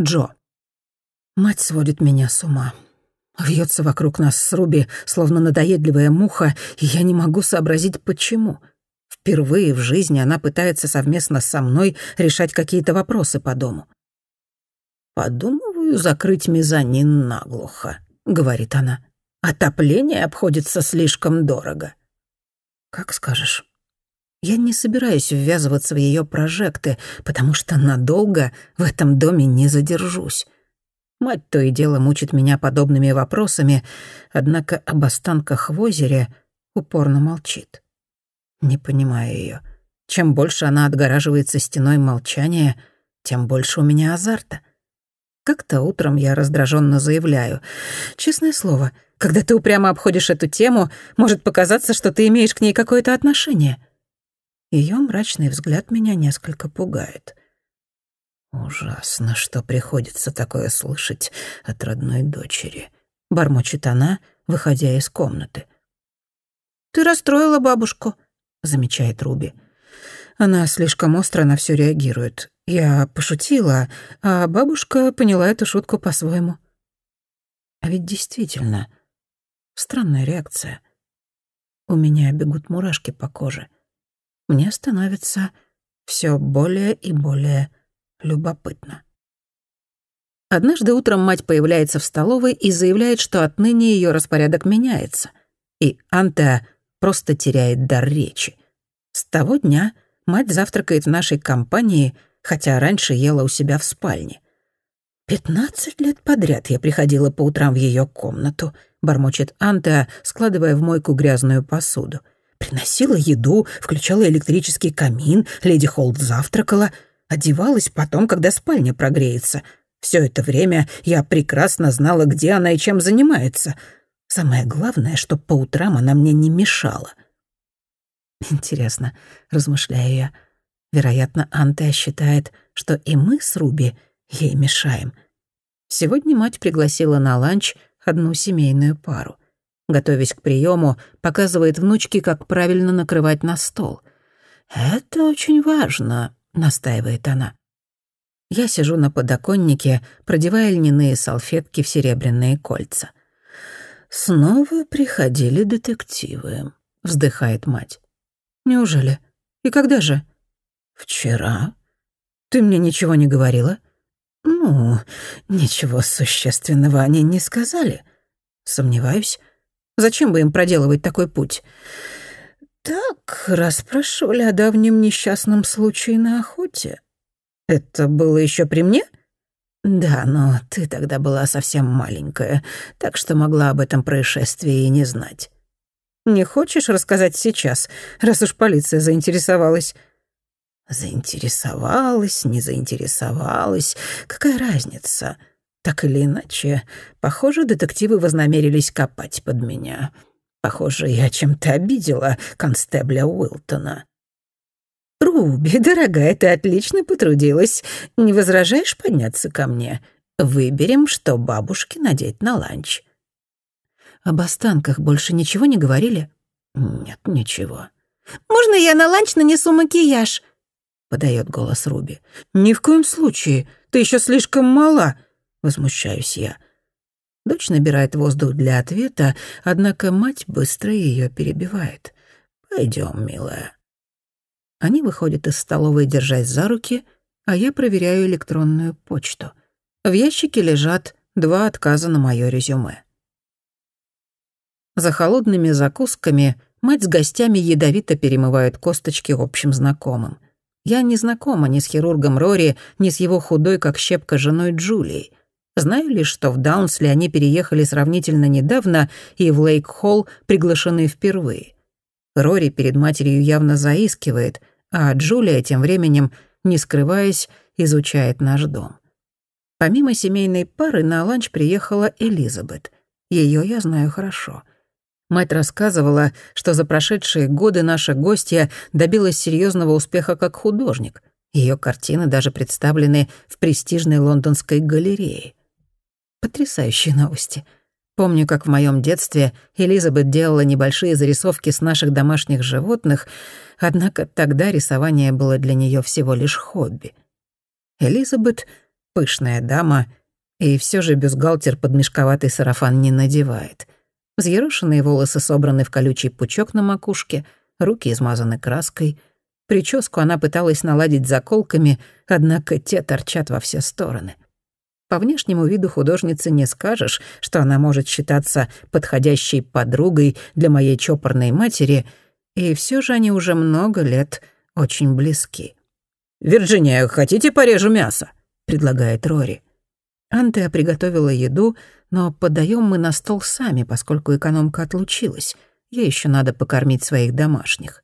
Джо. Мать сводит меня с ума. Вьется вокруг нас с Руби, словно надоедливая муха, и я не могу сообразить, почему. Впервые в жизни она пытается совместно со мной решать какие-то вопросы по дому. «Подумываю закрыть мезонин наглухо», — говорит она. «Отопление обходится слишком дорого». «Как скажешь». Я не собираюсь ввязываться в ее прожекты, потому что надолго в этом доме не задержусь. Мать то и дело мучит меня подобными вопросами, однако об останках в озере упорно молчит. Не понимаю ее. Чем больше она отгораживается стеной молчания, тем больше у меня азарта. Как-то утром я раздраженно заявляю. Честное слово, когда ты упрямо обходишь эту тему, может показаться, что ты имеешь к ней какое-то отношение — ее мрачный взгляд меня несколько пугает. «Ужасно, что приходится такое слышать от родной дочери», — бормочет она, выходя из комнаты. «Ты расстроила бабушку», — замечает Руби. Она слишком остро на все реагирует. Я пошутила, а бабушка поняла эту шутку по-своему. А ведь действительно, странная реакция. У меня бегут мурашки по коже мне становится все более и более любопытно. Однажды утром мать появляется в столовой и заявляет, что отныне ее распорядок меняется. И Анта просто теряет дар речи. С того дня мать завтракает в нашей компании, хотя раньше ела у себя в спальне. «Пятнадцать лет подряд я приходила по утрам в ее комнату», — бормочет Анта, складывая в мойку грязную посуду — Приносила еду, включала электрический камин, леди Холд завтракала, одевалась потом, когда спальня прогреется. Все это время я прекрасно знала, где она и чем занимается. Самое главное, что по утрам она мне не мешала. Интересно, размышляю я. Вероятно, Антея считает, что и мы с Руби ей мешаем. Сегодня мать пригласила на ланч одну семейную пару готовясь к приему, показывает внучке, как правильно накрывать на стол. «Это очень важно», — настаивает она. Я сижу на подоконнике, продевая льняные салфетки в серебряные кольца. «Снова приходили детективы», — вздыхает мать. «Неужели? И когда же?» «Вчера. Ты мне ничего не говорила?» «Ну, ничего существенного они не сказали. Сомневаюсь. Зачем бы им проделывать такой путь? Так, расспрашивали о давнем несчастном случае на охоте. Это было еще при мне? Да, но ты тогда была совсем маленькая, так что могла об этом происшествии и не знать. Не хочешь рассказать сейчас, раз уж полиция заинтересовалась? Заинтересовалась, не заинтересовалась, какая разница? — так или иначе, похоже, детективы вознамерились копать под меня. Похоже, я чем-то обидела констебля Уилтона. «Руби, дорогая, ты отлично потрудилась. Не возражаешь подняться ко мне? Выберем, что бабушке надеть на ланч». «Об останках больше ничего не говорили?» «Нет, ничего». «Можно я на ланч нанесу макияж?» — подает голос Руби. «Ни в коем случае. Ты еще слишком мала возмущаюсь я. Дочь набирает воздух для ответа, однако мать быстро ее перебивает. Пойдем, милая. Они выходят из столовой, держась за руки, а я проверяю электронную почту. В ящике лежат два отказа на мое резюме. За холодными закусками мать с гостями ядовито перемывают косточки общим знакомым. Я не знакома ни с хирургом Рори, ни с его худой, как щепка, женой Джулией — Знаю лишь, что в Даунсли они переехали сравнительно недавно и в Лейк-Холл приглашены впервые. Рори перед матерью явно заискивает, а Джулия тем временем, не скрываясь, изучает наш дом. Помимо семейной пары на ланч приехала Элизабет. Ее я знаю хорошо. Мать рассказывала, что за прошедшие годы наша гостья добилась серьезного успеха как художник. Ее картины даже представлены в престижной лондонской галерее. Потрясающие новости. Помню, как в моем детстве Элизабет делала небольшие зарисовки с наших домашних животных, однако тогда рисование было для нее всего лишь хобби. Элизабет Пышная дама, и все же бюстгальтер под мешковатый сарафан не надевает. Взъерошенные волосы собраны в колючий пучок на макушке, руки измазаны краской. Прическу она пыталась наладить заколками, однако те торчат во все стороны. По внешнему виду художницы не скажешь, что она может считаться подходящей подругой для моей чопорной матери, и все же они уже много лет очень близки. «Вирджиния, хотите порежу мясо?» — предлагает Рори. Антея приготовила еду, но подаем мы на стол сами, поскольку экономка отлучилась. Ей еще надо покормить своих домашних.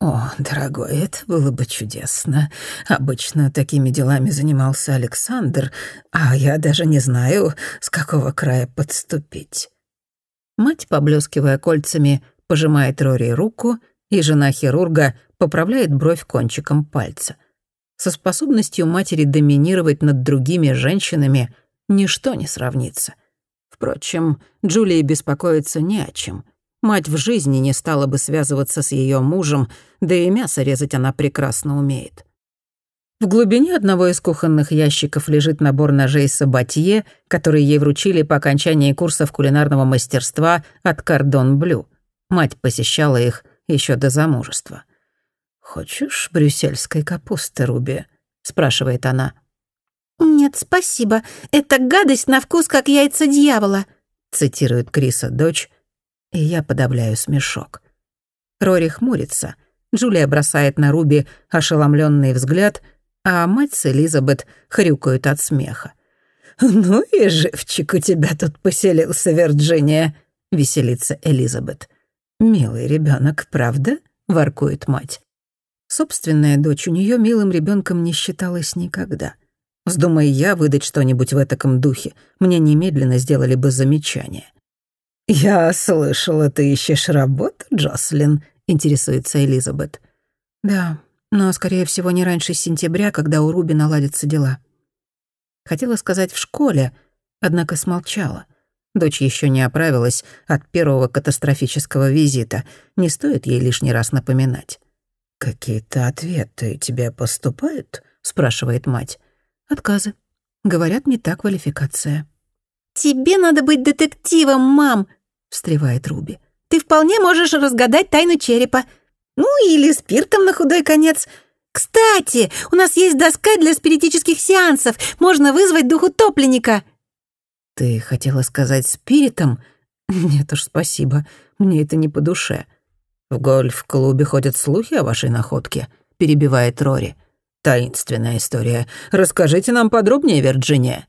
«О, дорогой, это было бы чудесно. Обычно такими делами занимался Александр, а я даже не знаю, с какого края подступить». Мать, поблескивая кольцами, пожимает Рори руку, и жена хирурга поправляет бровь кончиком пальца. Со способностью матери доминировать над другими женщинами ничто не сравнится. Впрочем, Джулии беспокоиться не о чем. Мать в жизни не стала бы связываться с ее мужем, да и мясо резать она прекрасно умеет. В глубине одного из кухонных ящиков лежит набор ножей Сабатье, которые ей вручили по окончании курсов кулинарного мастерства от Кардон Блю. Мать посещала их еще до замужества. «Хочешь брюссельской капусты, Руби?» — спрашивает она. «Нет, спасибо. Это гадость на вкус, как яйца дьявола», — цитирует Криса дочь, и я подавляю смешок. Рори хмурится. Джулия бросает на Руби ошеломленный взгляд, а мать с Элизабет хрюкают от смеха. «Ну и живчик у тебя тут поселился, Вирджиния», — веселится Элизабет. «Милый ребенок, правда?» — воркует мать. Собственная дочь у нее милым ребенком не считалась никогда. Вздумай я выдать что-нибудь в этаком духе, мне немедленно сделали бы замечание. «Я слышала, ты ищешь работу, Джослин?» — интересуется Элизабет. «Да, но, скорее всего, не раньше сентября, когда у Руби наладятся дела». Хотела сказать «в школе», однако смолчала. Дочь еще не оправилась от первого катастрофического визита. Не стоит ей лишний раз напоминать. «Какие-то ответы тебе поступают?» — спрашивает мать. «Отказы. Говорят, не та квалификация». «Тебе надо быть детективом, мам!» — встревает Руби. «Ты вполне можешь разгадать тайну черепа. Ну, или спиртом на худой конец. Кстати, у нас есть доска для спиритических сеансов. Можно вызвать дух утопленника». «Ты хотела сказать спиритом? Нет уж, спасибо. Мне это не по душе». «В гольф-клубе ходят слухи о вашей находке», — перебивает Рори. «Таинственная история. Расскажите нам подробнее, Вирджиния».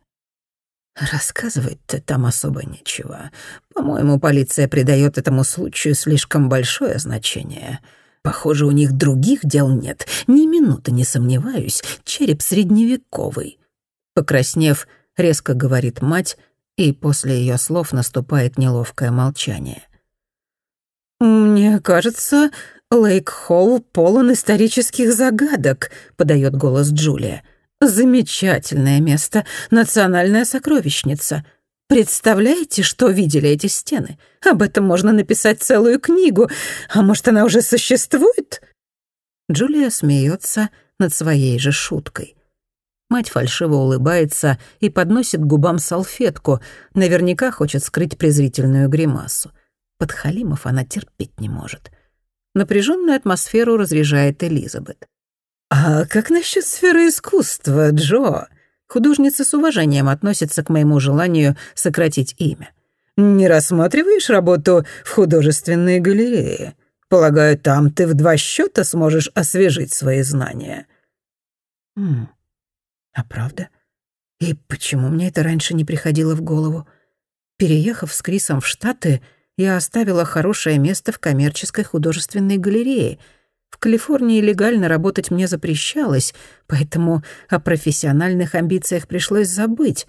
Рассказывать-то там особо нечего. По-моему, полиция придает этому случаю слишком большое значение. Похоже, у них других дел нет. Ни минуты не сомневаюсь, череп средневековый. Покраснев, резко говорит мать, и после ее слов наступает неловкое молчание. «Мне кажется, Лейк-Холл полон исторических загадок», — подает голос Джулия. Замечательное место, национальная сокровищница. Представляете, что видели эти стены? Об этом можно написать целую книгу. А может, она уже существует? Джулия смеется над своей же шуткой. Мать фальшиво улыбается и подносит к губам салфетку, наверняка хочет скрыть презрительную гримасу. Подхалимов она терпеть не может. Напряженную атмосферу разряжает Элизабет. «А как насчет сферы искусства, Джо?» Художница с уважением относится к моему желанию сократить имя. «Не рассматриваешь работу в художественной галерее? Полагаю, там ты в два счета сможешь освежить свои знания». «Хм, а правда? И почему мне это раньше не приходило в голову? Переехав с Крисом в Штаты, я оставила хорошее место в коммерческой художественной галерее — в Калифорнии легально работать мне запрещалось, поэтому о профессиональных амбициях пришлось забыть.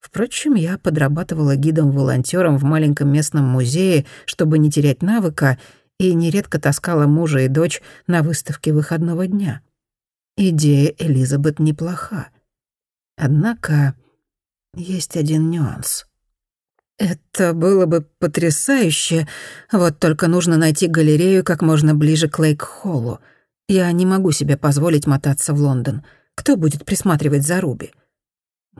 Впрочем, я подрабатывала гидом-волонтёром в маленьком местном музее, чтобы не терять навыка, и нередко таскала мужа и дочь на выставке выходного дня. Идея Элизабет неплоха. Однако есть один нюанс — это было бы потрясающе, вот только нужно найти галерею как можно ближе к Лейк-Холлу. Я не могу себе позволить мотаться в Лондон. Кто будет присматривать за Руби?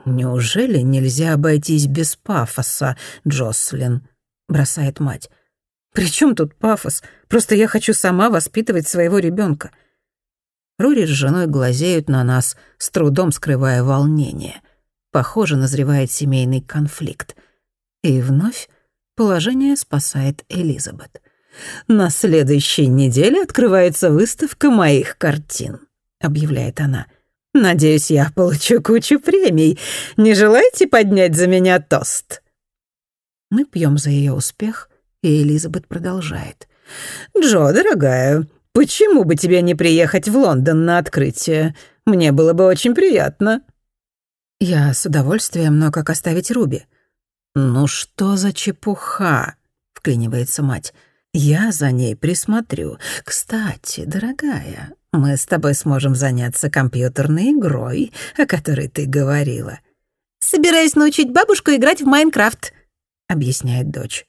«Неужели нельзя обойтись без пафоса, Джослин?» — бросает мать. «При чем тут пафос? Просто я хочу сама воспитывать своего ребенка. Рури с женой глазеют на нас, с трудом скрывая волнение. Похоже, назревает семейный конфликт. И вновь положение спасает Элизабет. «На следующей неделе открывается выставка моих картин», — объявляет она. «Надеюсь, я получу кучу премий. Не желаете поднять за меня тост?» Мы пьем за ее успех, и Элизабет продолжает. «Джо, дорогая, почему бы тебе не приехать в Лондон на открытие? Мне было бы очень приятно». «Я с удовольствием, но как оставить Руби?» «Ну что за чепуха?» — вклинивается мать. «Я за ней присмотрю. Кстати, дорогая, мы с тобой сможем заняться компьютерной игрой, о которой ты говорила». «Собираюсь научить бабушку играть в Майнкрафт», — объясняет дочь.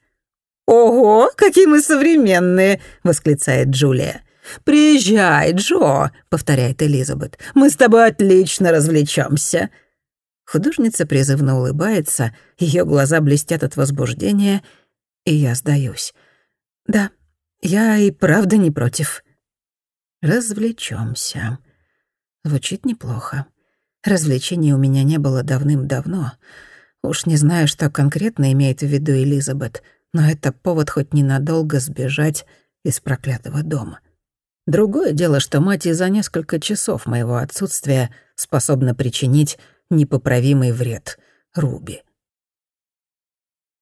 «Ого, какие мы современные!» — восклицает Джулия. «Приезжай, Джо», — повторяет Элизабет. «Мы с тобой отлично развлечемся. Художница призывно улыбается, ее глаза блестят от возбуждения, и я сдаюсь. «Да, я и правда не против». «Развлечемся». Звучит неплохо. Развлечений у меня не было давным-давно. Уж не знаю, что конкретно имеет в виду Элизабет, но это повод хоть ненадолго сбежать из проклятого дома. Другое дело, что мать из-за несколько часов моего отсутствия способна причинить непоправимый вред Руби.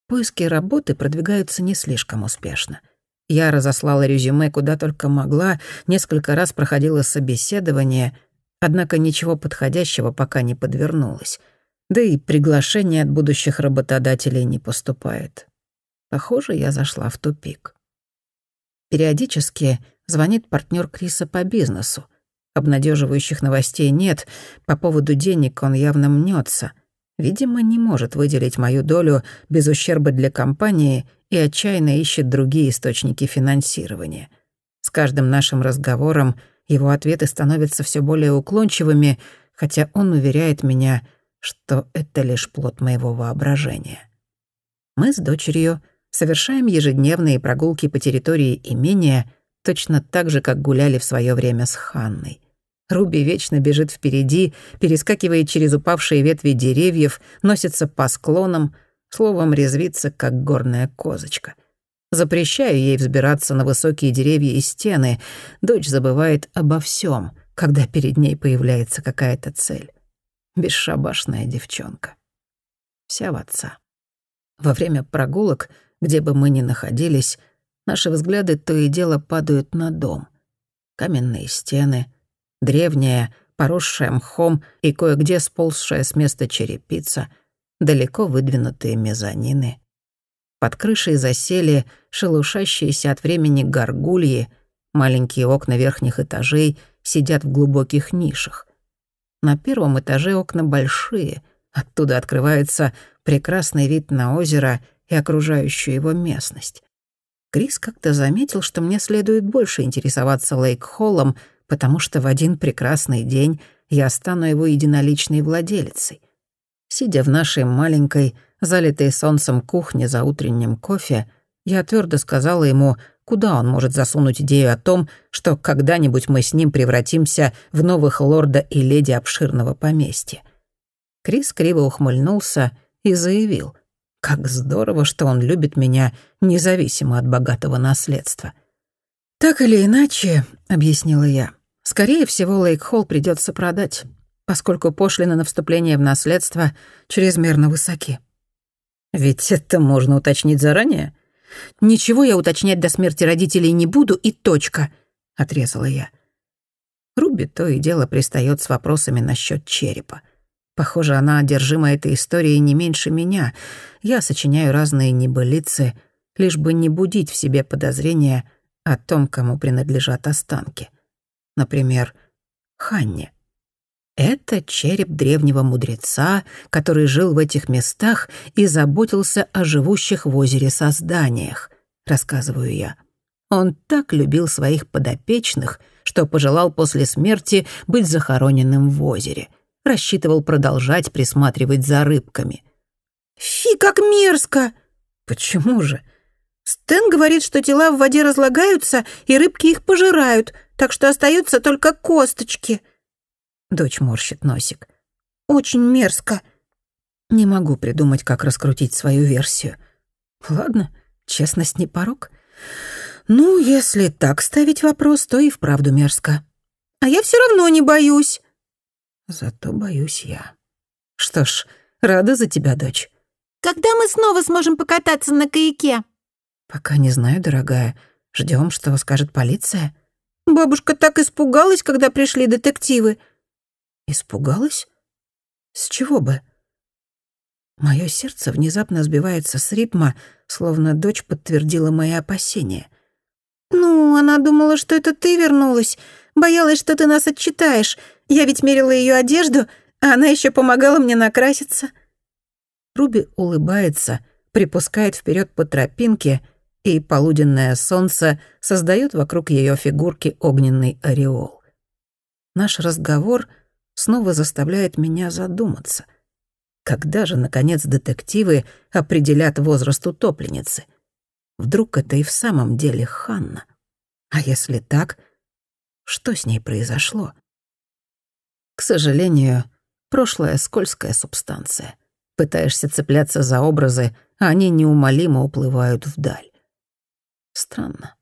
Поиски работы продвигаются не слишком успешно. Я разослала резюме куда только могла, несколько раз проходила собеседование, однако ничего подходящего пока не подвернулось. Да и приглашение от будущих работодателей не поступает. Похоже, я зашла в тупик. Периодически звонит партнер Криса по бизнесу. Обнадеживающих новостей нет, по поводу денег он явно мнется. Видимо, не может выделить мою долю без ущерба для компании и отчаянно ищет другие источники финансирования. С каждым нашим разговором его ответы становятся все более уклончивыми, хотя он уверяет меня, что это лишь плод моего воображения. Мы с дочерью совершаем ежедневные прогулки по территории имения точно так же, как гуляли в свое время с Ханной. Руби вечно бежит впереди, перескакивает через упавшие ветви деревьев, носится по склонам, словом, резвится, как горная козочка. Запрещаю ей взбираться на высокие деревья и стены. Дочь забывает обо всем, когда перед ней появляется какая-то цель. Бесшабашная девчонка. Вся в отца. Во время прогулок, где бы мы ни находились, наши взгляды то и дело падают на дом. Каменные стены, древняя, поросшая мхом и кое-где сползшая с места черепица, далеко выдвинутые мезонины. Под крышей засели шелушащиеся от времени горгульи, маленькие окна верхних этажей сидят в глубоких нишах. На первом этаже окна большие, оттуда открывается прекрасный вид на озеро и окружающую его местность. Крис как-то заметил, что мне следует больше интересоваться Лейк-Холлом, потому что в один прекрасный день я стану его единоличной владелицей. Сидя в нашей маленькой, залитой солнцем кухне за утренним кофе, я твердо сказала ему, куда он может засунуть идею о том, что когда-нибудь мы с ним превратимся в новых лорда и леди обширного поместья. Крис криво ухмыльнулся и заявил, как здорово, что он любит меня, независимо от богатого наследства. «Так или иначе», — объяснила я, Скорее всего, Лейк-Холл придется продать, поскольку пошлины на вступление в наследство чрезмерно высоки. Ведь это можно уточнить заранее. Ничего я уточнять до смерти родителей не буду, и точка, — отрезала я. Руби то и дело пристает с вопросами насчет черепа. Похоже, она одержима этой историей не меньше меня. Я сочиняю разные небылицы, лишь бы не будить в себе подозрения о том, кому принадлежат останки например, Ханне. Это череп древнего мудреца, который жил в этих местах и заботился о живущих в озере созданиях, рассказываю я. Он так любил своих подопечных, что пожелал после смерти быть захороненным в озере. рассчитывал продолжать присматривать за рыбками. «Фи, как мерзко!» «Почему же?» «Стэн говорит, что тела в воде разлагаются, и рыбки их пожирают, так что остаются только косточки». Дочь морщит носик. «Очень мерзко». Не могу придумать, как раскрутить свою версию. Ладно, честность не порог. Ну, если так ставить вопрос, то и вправду мерзко. А я все равно не боюсь. Зато боюсь я. Что ж, рада за тебя, дочь. Когда мы снова сможем покататься на каяке? Пока не знаю, дорогая. Ждем, что скажет полиция. Бабушка так испугалась, когда пришли детективы. Испугалась? С чего бы? Мое сердце внезапно сбивается с ритма, словно дочь подтвердила мои опасения. «Ну, она думала, что это ты вернулась. Боялась, что ты нас отчитаешь. Я ведь мерила ее одежду, а она еще помогала мне накраситься». Руби улыбается, припускает вперед по тропинке, и полуденное солнце создает вокруг ее фигурки огненный ореол. Наш разговор снова заставляет меня задуматься. Когда же, наконец, детективы определят возраст утопленницы? Вдруг это и в самом деле Ханна? А если так, что с ней произошло? К сожалению, прошлое — скользкая субстанция. Пытаешься цепляться за образы, а они неумолимо уплывают вдаль. Странно.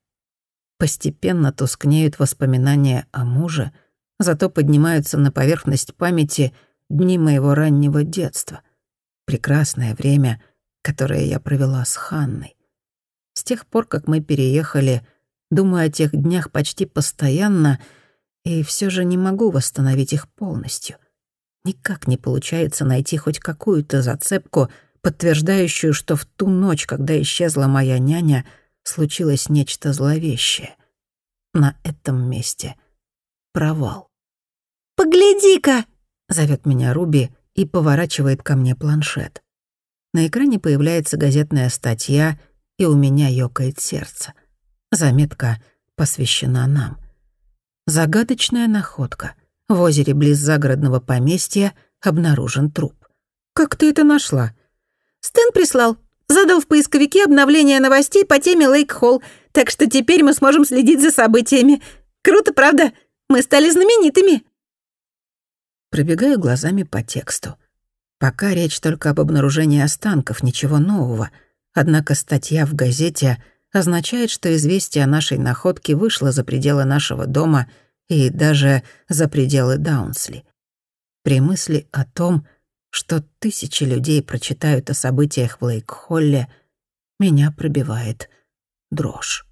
Постепенно тускнеют воспоминания о муже, зато поднимаются на поверхность памяти дни моего раннего детства. Прекрасное время, которое я провела с Ханной. С тех пор, как мы переехали, думаю о тех днях почти постоянно, и все же не могу восстановить их полностью. Никак не получается найти хоть какую-то зацепку, подтверждающую, что в ту ночь, когда исчезла моя няня, случилось нечто зловещее. На этом месте провал. «Погляди-ка!» — зовет меня Руби и поворачивает ко мне планшет. На экране появляется газетная статья — и у меня ёкает сердце. Заметка посвящена нам. Загадочная находка. В озере близ загородного поместья обнаружен труп. «Как ты это нашла?» «Стэн прислал. Задал в поисковике обновление новостей по теме Лейк-Холл, так что теперь мы сможем следить за событиями. Круто, правда? Мы стали знаменитыми». Пробегаю глазами по тексту. Пока речь только об обнаружении останков, ничего нового — Однако статья в газете означает, что известие о нашей находке вышло за пределы нашего дома и даже за пределы Даунсли. При мысли о том, что тысячи людей прочитают о событиях в Лейк-Холле, меня пробивает дрожь.